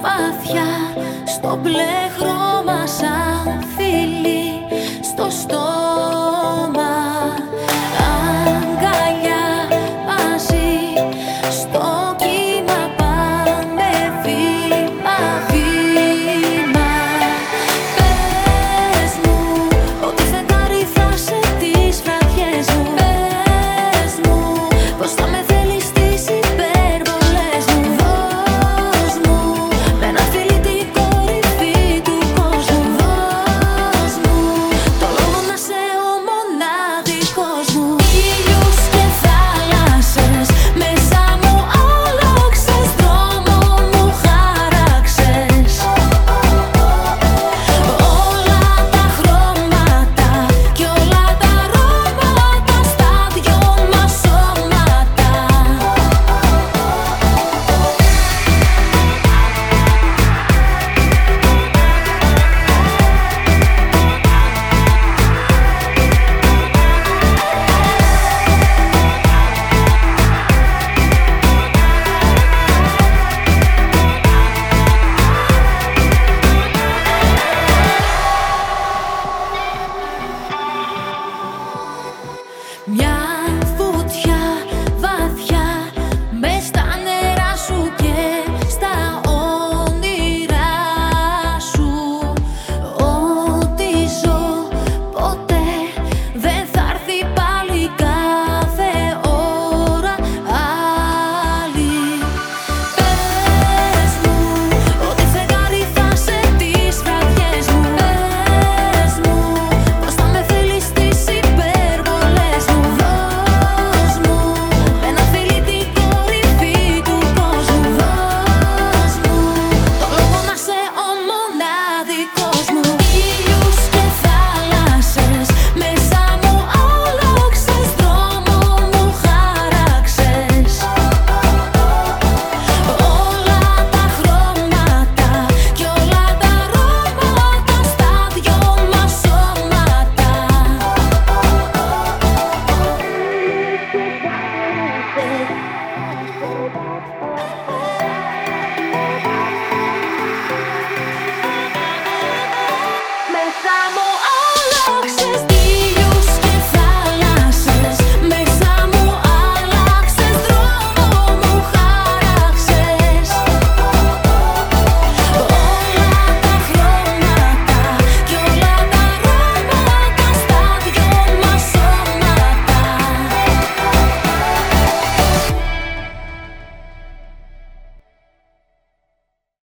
βαθιά στο πλέχρο μας.